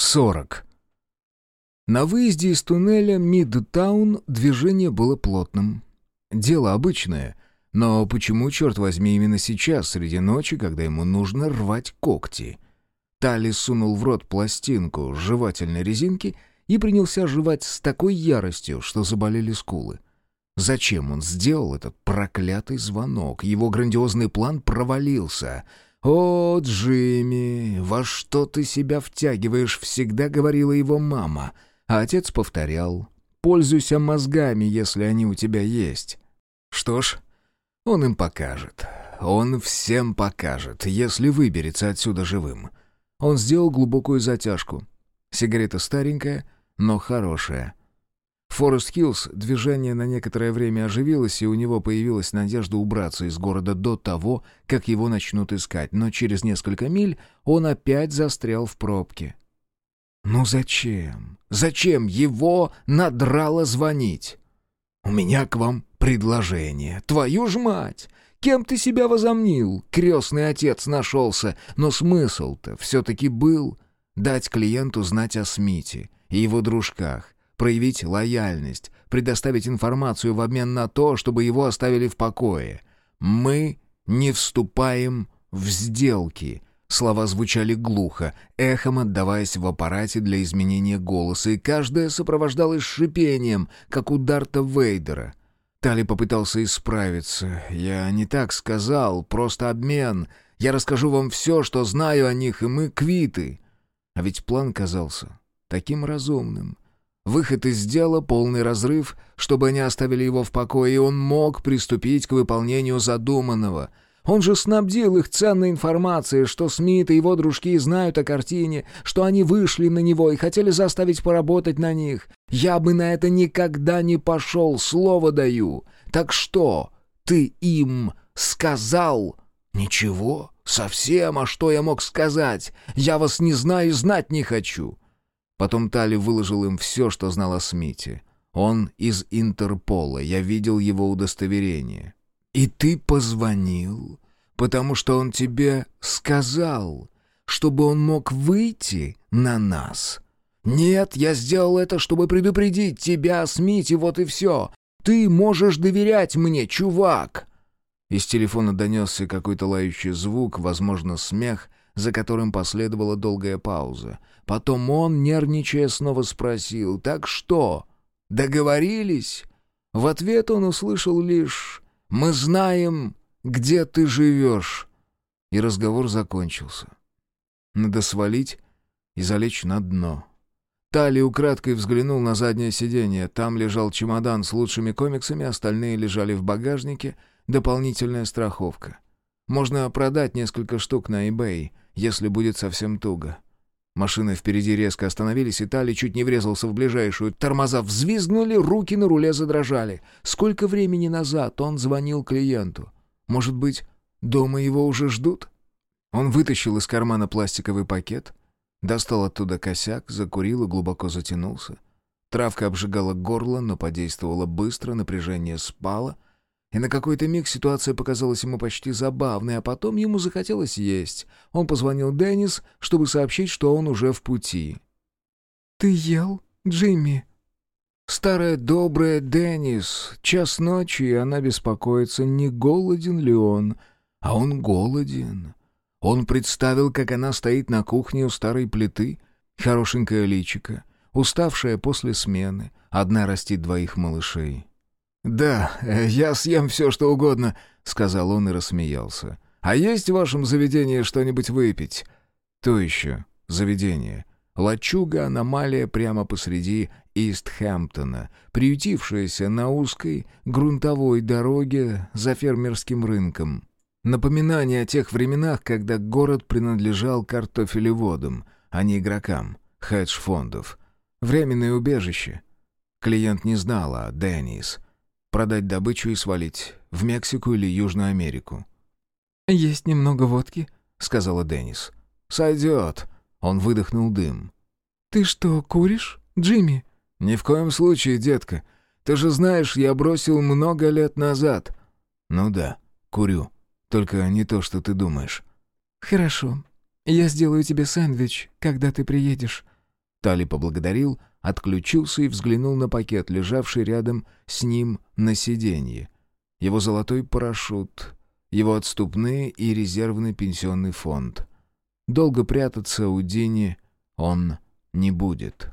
40. На выезде из туннеля Мидтаун движение было плотным. Дело обычное, но почему, черт возьми, именно сейчас, среди ночи, когда ему нужно рвать когти? Тали сунул в рот пластинку жевательной резинки и принялся жевать с такой яростью, что заболели скулы. Зачем он сделал этот проклятый звонок? Его грандиозный план провалился — «О, Джимми, во что ты себя втягиваешь?» — всегда говорила его мама. А отец повторял. «Пользуйся мозгами, если они у тебя есть». Что ж, он им покажет. Он всем покажет, если выберется отсюда живым. Он сделал глубокую затяжку. Сигарета старенькая, но хорошая. Форест Хиллз движение на некоторое время оживилось, и у него появилась надежда убраться из города до того, как его начнут искать, но через несколько миль он опять застрял в пробке. «Ну зачем? Зачем его надрало звонить?» «У меня к вам предложение. Твою ж мать! Кем ты себя возомнил? Крестный отец нашелся, но смысл-то все-таки был дать клиенту знать о Смите и его дружках, проявить лояльность, предоставить информацию в обмен на то, чтобы его оставили в покое. Мы не вступаем в сделки. Слова звучали глухо, эхом отдаваясь в аппарате для изменения голоса, и каждое сопровождалось шипением, как у Дарта Вейдера. Тали попытался исправиться. «Я не так сказал, просто обмен. Я расскажу вам все, что знаю о них, и мы квиты». А ведь план казался таким разумным — Выход из дела, полный разрыв, чтобы они оставили его в покое, и он мог приступить к выполнению задуманного. Он же снабдил их ценной информацией, что Смит и его дружки знают о картине, что они вышли на него и хотели заставить поработать на них. Я бы на это никогда не пошел, слово даю. Так что, ты им сказал? Ничего, совсем, а что я мог сказать? Я вас не знаю и знать не хочу. Потом Тали выложил им все, что знал о Смите. Он из Интерпола, я видел его удостоверение. «И ты позвонил, потому что он тебе сказал, чтобы он мог выйти на нас?» «Нет, я сделал это, чтобы предупредить тебя о Смите, вот и все. Ты можешь доверять мне, чувак!» Из телефона донесся какой-то лающий звук, возможно, смех, за которым последовала долгая пауза. Потом он, нервничая, снова спросил «Так что, договорились?» В ответ он услышал лишь «Мы знаем, где ты живешь». И разговор закончился. Надо свалить и залечь на дно. Тали украдкой взглянул на заднее сиденье. Там лежал чемодан с лучшими комиксами, остальные лежали в багажнике. Дополнительная страховка. Можно продать несколько штук на eBay, если будет совсем туго. Машины впереди резко остановились, и Тали чуть не врезался в ближайшую. Тормоза взвизгнули, руки на руле задрожали. Сколько времени назад он звонил клиенту? Может быть, дома его уже ждут? Он вытащил из кармана пластиковый пакет, достал оттуда косяк, закурил и глубоко затянулся. Травка обжигала горло, но подействовала быстро, напряжение спало — и на какой-то миг ситуация показалась ему почти забавной, а потом ему захотелось есть. Он позвонил Деннис, чтобы сообщить, что он уже в пути. «Ты ел, Джимми?» Старая добрая Деннис. Час ночи, и она беспокоится, не голоден ли он. А он голоден. Он представил, как она стоит на кухне у старой плиты, хорошенькая личика, уставшая после смены, одна растит двоих малышей. «Да, я съем все, что угодно», — сказал он и рассмеялся. «А есть в вашем заведении что-нибудь выпить?» «То еще заведение. Лачуга-аномалия прямо посреди Истхэмптона, приютившаяся на узкой грунтовой дороге за фермерским рынком. Напоминание о тех временах, когда город принадлежал картофелеводам, а не игрокам, хедж-фондов. Временное убежище. Клиент не знал о Деннис — Продать добычу и свалить. В Мексику или Южную Америку. «Есть немного водки», — сказала Деннис. «Сойдет». Он выдохнул дым. «Ты что, куришь, Джимми?» «Ни в коем случае, детка. Ты же знаешь, я бросил много лет назад». «Ну да, курю. Только не то, что ты думаешь». «Хорошо. Я сделаю тебе сэндвич, когда ты приедешь». Тали поблагодарил, отключился и взглянул на пакет, лежавший рядом с ним на сиденье. Его золотой парашют, его отступные и резервный пенсионный фонд. Долго прятаться у Дини он не будет.